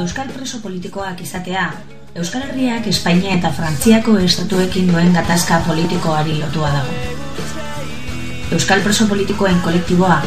Euskal preso politikoak izatea, Euskal Herriak Espainia eta Frantziako estatuekin duen gatazka politikoari lotua dago. Euskal preso politikoen kolektiboa,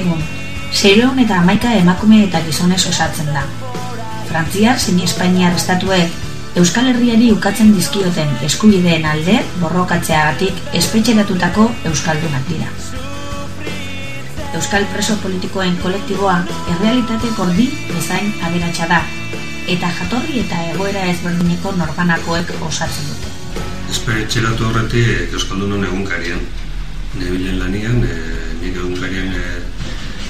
egun, zeireun eta amaika emakume eta gizonez osatzen da. Frantziar zein Espainiar estatuek Euskal Herriari ukatzen dizkioten eskubideen alde borrokatzeagatik espetxeratutako Euskaldunak dira. Euskal preso politikoen kolektiboa errealitate gordi bezain aberatsa da, eta jatorri eta egoera ezberdineko norbanakoek osatzen dute. Espetxeratu horretik Euskaldunon egunkarian, nebilen lanian, e, nik egunkarian e,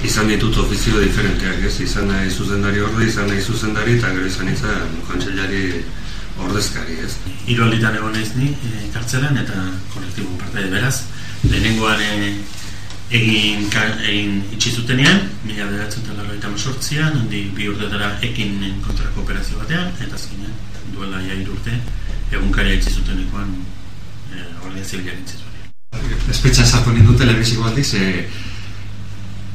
izan ditut ofizio diferenteak, ez? Izan nahi zuzendari orde, izan nahi zuzendari, eta gero izan izan kontxellari ordezkari, ez? Hiru alditan egon naiz ni e, kartzelan eta kolektibo parte beraz. Lehenengoan e, egin egin itxi zutenean, mila beratzen eta laro eta masortzian, handi bi urtetara ekin kontrako operazio batean, eta azkenean duela ja urte egunkaria itxi zutenekoan e, Guardia Zibilak itxi zuen. Espetxa esatu nindu telebiziko bat e,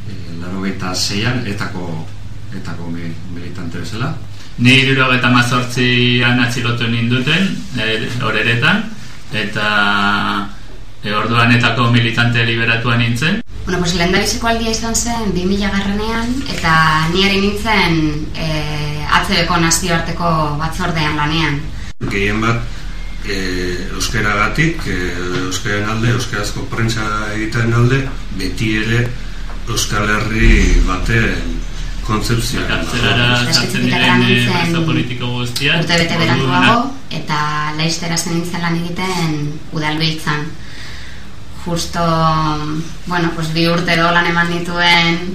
e, laro eta zeian, etako, etako militante bezala, Ni iruro eta mazortzian atxilotu ninduten, e, horeretan, eta e, orduanetako militante liberatuan nintzen. Bueno, pues lehen aldia izan zen 2000 garrenean, eta niari nintzen e, atzebeko nazioarteko batzordean lanean. Gehien bat, e, euskera gatik, e, euskaren alde, euskarazko prentsa egiten alde, beti ere Euskal Herri baten kontzeptzioa. Kartzelara sartzen diren preso politiko guztiak. Urte bete beratuago, eta laiztera zen nintzen lan egiten udalbiltzan. Justo, bueno, pues bi urte do lan eman dituen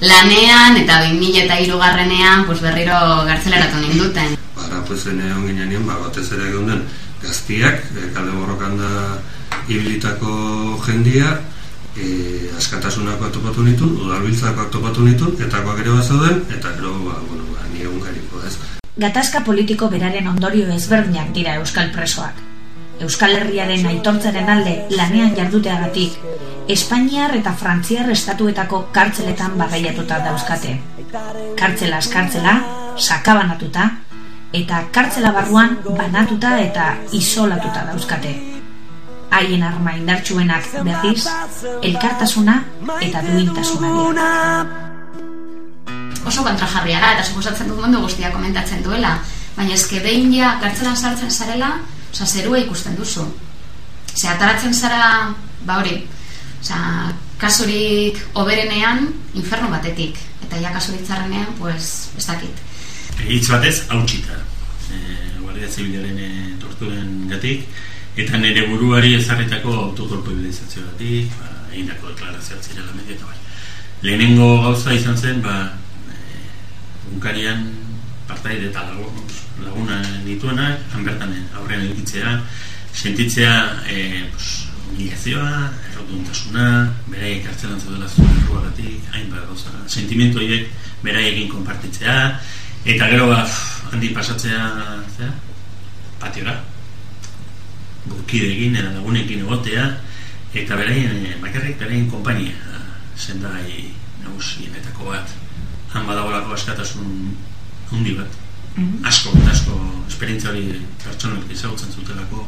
lanean, eta bi mila eta irugarrenean pues berriro gartzelaratu ninduten. Bara, pues, ene hon ba, batez ere geunden, gaztiak, eh, kalde borrokan da ibilitako jendia, e, askatasunak topatu nitun, udalbiltzak topatu nitun, eta guak ere bazauden, eta gero, ba, bueno, ba, ni egun gariko, ez. Gatazka politiko beraren ondorio ezberdinak dira Euskal presoak. Euskal Herriaren aitortzaren alde lanean jarduteagatik, Espainiar eta Frantziar estatuetako kartzeletan barraiatuta dauzkate. Kartzela, sakabanatuta, eta kartzela barruan banatuta eta isolatuta dauzkate haien arma indartsuenak berriz, elkartasuna eta duintasuna dira. Oso kontrajarria da, eta suposatzen dut mundu guztia komentatzen duela, baina eske behin ja kartzelan sartzen zarela, oza, zerua ikusten duzu. Ze ataratzen zara, ba hori, oza, kasurik oberenean, inferno batetik, eta ja kasurik zarrenean, pues, ez dakit. Hitz batez, hautsita. E, Guardia Zibilaren e, torturen gatik, eta nire buruari ezarritako autokorpobilizazio batik, ba, egin dako deklarazioa zirela media, eta bai. Lehenengo gauza izan zen, ba, e, unkarian partaide eta laguna dituenak, hanbertan aurrean egitzea, sentitzea e, pues, humilazioa, errotuntasuna, berai kartzelan zaudela zuen erruagatik, hainbat gauza, sentimentu horiek berai egin konpartitzea, eta gero ba, handi pasatzea, zera, patiora, burkidekin edo lagunekin egotea eta beraien bakarrik beraien konpainia sendai nagusienetako bat. Han badagolako askatasun hundi bat. Mm asko asko esperientzia hori pertsonak ezagutzen zutelako.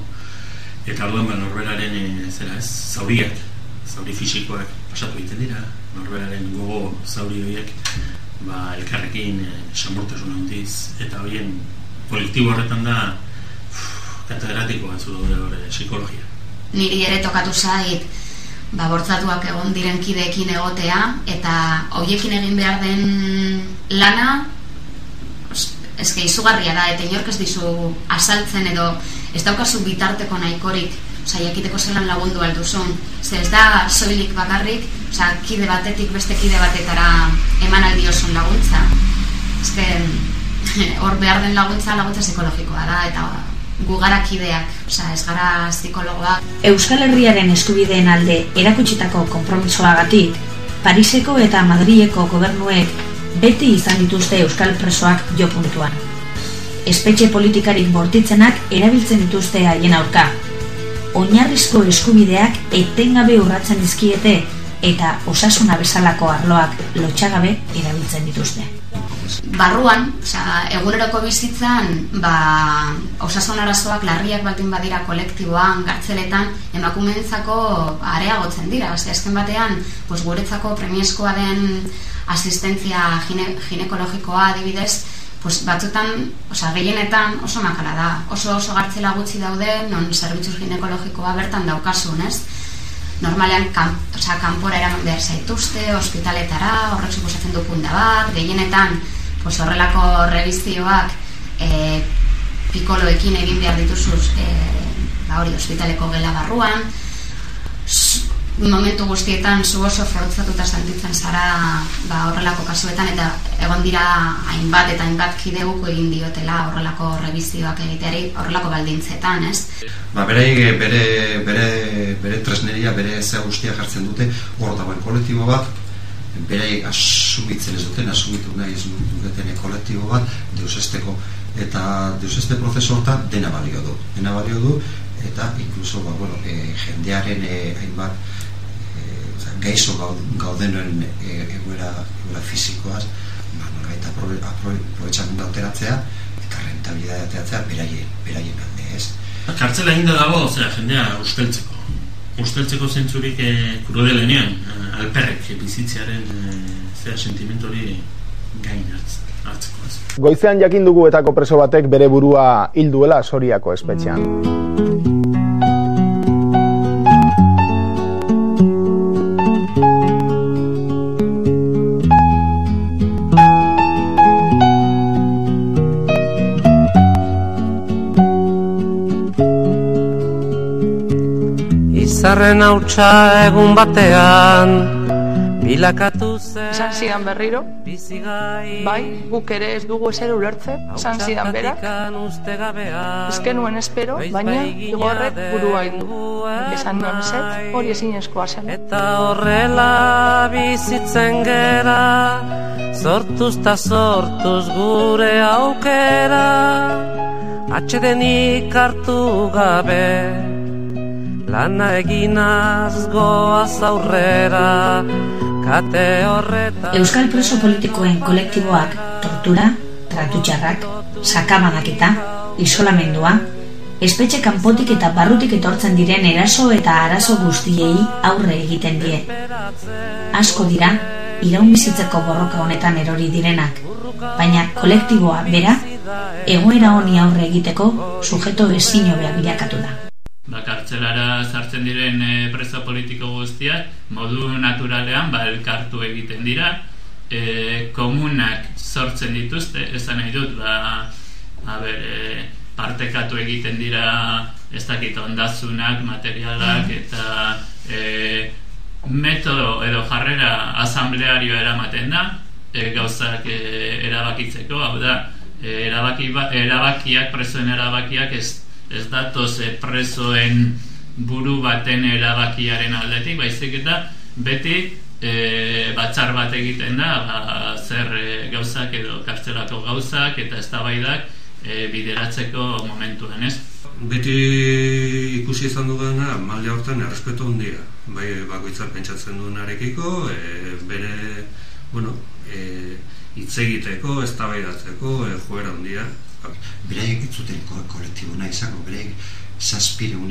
Eta orduan ba norberaren e, zera ez zauriak zauri fisikoak pasatu egiten dira. Norberaren gogo zauri horiek ba elkarrekin e, samurtasun handiz. Eta hoien kolektibo horretan da katedratiko batzu daude hori psikologia. Niri ere tokatu zait, ba, bortzatuak egon diren kideekin egotea, eta hoiekin egin behar den lana, ezke izugarria da, eta inork ez dizu asaltzen edo ez daukazu bitarteko nahikorik, oza, jakiteko zelan lagundu alduzun. Ze ez da soilik bakarrik, oza, kide batetik beste kide batetara eman aldiosun laguntza. Ezke, hor behar den laguntza, laguntza psikologikoa da, eta gugarakideak, osea, ez gara psikologoak. Euskal Herriaren eskubideen alde erakutsitako konpromisoagatik, Pariseko eta Madrieko gobernuek beti izan dituzte euskal presoak jo puntuan. Espetxe politikarik bortitzenak erabiltzen dituzte haien aurka. Oinarrizko eskubideak etengabe urratzen dizkiete eta osasuna bezalako arloak lotxagabe erabiltzen dituzte. Barruan, osea, eguneroko bizitzan, ba, osasun arazoak larriak baldin badira kolektiboan, gartzeletan, emakumeentzako areagotzen dira. Osea, azken batean, pues, guretzako premieskoa den asistentzia gine, ginekologikoa adibidez, pues, batzutan, osea, gehienetan oso makala da. Oso oso gartzela gutxi daude, non zerbitzu ginekologikoa bertan daukasun, ez? normalean kan, oza, kanpora eraman behar zaituzte, ospitaletara, horrek suposatzen du punta bat, gehienetan pues, horrelako revizioak e, pikoloekin egin behar dituzuz e, ba hori, ospitaleko gela barruan, momentu guztietan zu oso forutzatuta sentitzen zara ba, horrelako kasuetan eta egon dira hainbat eta hainbat kideuko egin diotela horrelako revizioak egiteari horrelako baldintzetan, ez? Ba, bere, bere, bere, bere tresneria, bere ze guztia jartzen dute, hor dagoen kolektibo bat, bere asumitzen ez duten, asumitu nahi ez duten kolektibo bat, deusesteko, eta deuseste prozesu horta dena balio du. Dena balio du, eta inkluso, ba, bueno, e, jendearen e, hainbat, gaizo gaudenoen e, egoera, egoera fizikoaz, ba, nola eta aprobetxan da alteratzea, eta rentabilidade ateratzea beraien, beraien alde, ez? Kartzela inda dago, zera, jendea usteltzeko. Usteltzeko zentzurik e, krudelenean, e, alperrek bizitzearen e, zera sentimentori gain hartzeko. Ez. Goizean jakin dugu etako preso batek bere burua hilduela soriako espetxean. Izarren hautsa egun batean Bilakatu zen Esan zidan berriro. Bai, guk ere ez dugu eser ulertzen Esan zidan berak. Ez nuen espero, baina Igorrek burua indu Esan nuen eset, hori ezin eskoa zen. Eta horrela bizitzen gera Sortuz ta sortuz gure aukera Atxedenik hartu gabe Lana eginaz goaz aurrera Kate horreta Euskal preso politikoen kolektiboak tortura, tratutxarrak, sakabanaketa, isolamendua, espetxe kanpotik eta barrutik etortzen diren eraso eta arazo guztiei aurre egiten die. Asko dira, iraun bizitzeko borroka honetan erori direnak, baina kolektiboa bera, egoera honi aurre egiteko sujeto ezin bilakatu da ba, kartzelara sartzen diren e, preso politiko guztiak modu naturalean ba, elkartu egiten dira. E, komunak sortzen dituzte esan nahi dut ba, a ber, e, partekatu egiten dira ez dakit ondazunak, materialak eta e, metodo edo jarrera asambleario eramaten da e, gauzak e, erabakitzeko. Hau da e, erabaki, ba, erabakiak presoen erabakiak ez ez datoz e, presoen buru baten erabakiaren aldetik, baizik eta beti e, batzar bat egiten da, ba, zer e, gauzak edo kartzelako gauzak eta eztabaidak e, bideratzeko momentuan, ez? Beti ikusi izan dugana, malde hortan errespetu handia. Bai, bakoitzak pentsatzen duen arekiko, e, bere, bueno, e, itzegiteko, eztabaidatzeko, e, joera handia beraiek ez zuten kolektibo nahi izango, beraiek zazpireun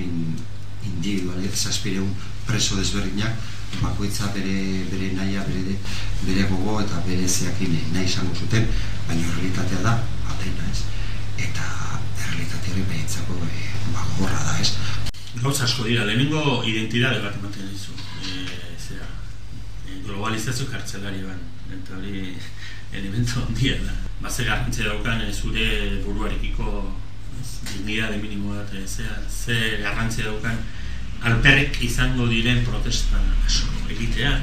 individualet, zazpireun preso desberdinak, bakoitza bere, bere naia, bere, bere gogo eta bere zeakin nahi izango zuten, baina realitatea da, atena ez, eta realitateari behitzako e, bagorra da ez. Gauz asko dira, lehenengo identidade bat ematen dizu, e, zera, e, globalizazio kartzelari ban, eta hori elementu handia da ba, garrantzia daukan e, zure buruarekiko dignidade minimo bat, e, ze, garrantzia daukan alperrek izango diren protesta asko egitea,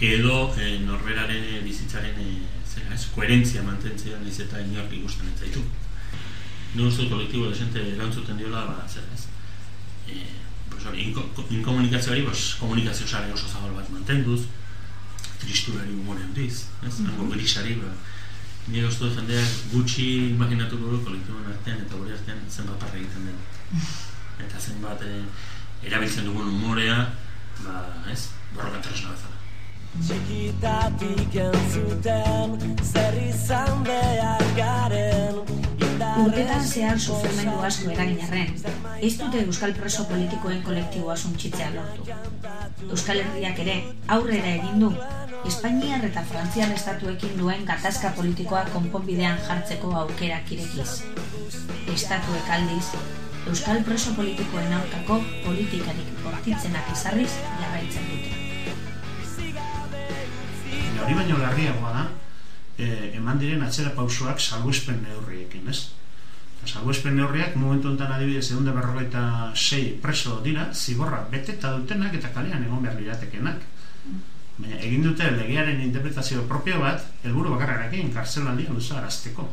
edo e, norberaren bizitzaren e, zera, ez, koherentzia mantentzea nahiz eta inork ikusten ez zaitu. Nire uste kolektibo desente erantzuten diola, ba, zer ez, e, pues, hori, inkomunikazioari, pues, komunikazio sare oso zabal bat mantenduz, tristurari umore handiz, ez, mm -hmm. grisari, ba, Ni uste jendeak gutxi imaginatu dugu kolektiboen artean eta gure artean zenbat parra egiten den. Eta zenbat e, erabiltzen dugun umorea, ba, ez? borroka tresna bezala. Txikitatik entzuten zer izan behar garen Urtetan zehar sufrimendu asko eragin arren, ez dute Euskal preso politikoen kolektiboa suntxitzea lortu. Euskal Herriak ere aurrera egin du, Espainiar eta Frantziar estatuekin duen gatazka politikoa konponbidean jartzeko aukerak irekiz. Estatuek aldiz, Euskal preso politikoen aurkako politikarik bortitzenak izarriz jarraitzen dute. Hori baino larriagoa da, eh, eman diren atzera pausoak salbuespen neurriekin, ez? Salbuespen neurriak momentu honetan adibidez egun berrogeita sei preso dira, zigorra beteta dutenak eta kalean egon behar liratekenak. Baina egin dute legearen interpretazio propio bat, helburu bakarrarekin kartzelaldia luza arazteko.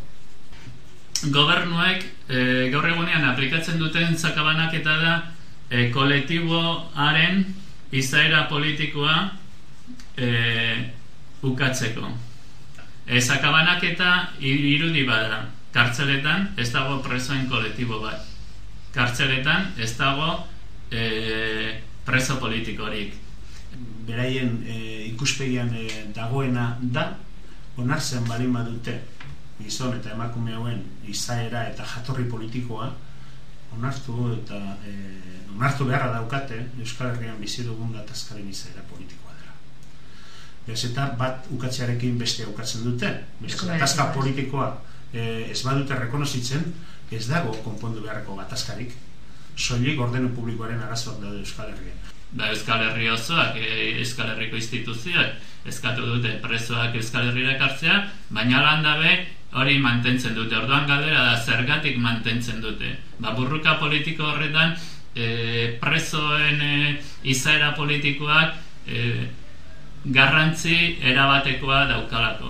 Gobernuek e, gaur egunean aplikatzen duten zakabanak eta da e, kolektiboaren izaera politikoa e, ukatzeko. E, zakabanak eta irudi bada kartzeletan ez dago presoen kolektibo bat. Kartzeletan ez dago e, preso politikorik. Beraien e, ikuspegian e, dagoena da, onartzen balin badute gizon eta emakume hauen izaera eta jatorri politikoa onartu eta e, onartu beharra daukate Euskal Herrian bizi dugun gatazkaren izaera politikoa dela. Bez eta bat ukatzearekin beste ukatzen dute. Beste gatazka politikoa e, ez badute rekonozitzen, ez dago konpondu beharreko gatazkarik, soilik ordenu publikoaren arazoak daude Euskal Herrian. Da Euskal Herri osoak, e, Euskal Herriko instituzioak eskatu dute presoak Euskal Herriera kartzea, baina landabe hori mantentzen dute. Orduan galdera da zergatik mantentzen dute. Ba, burruka politiko horretan e, presoen e, izaera politikoak e, garrantzi erabatekoa daukalako.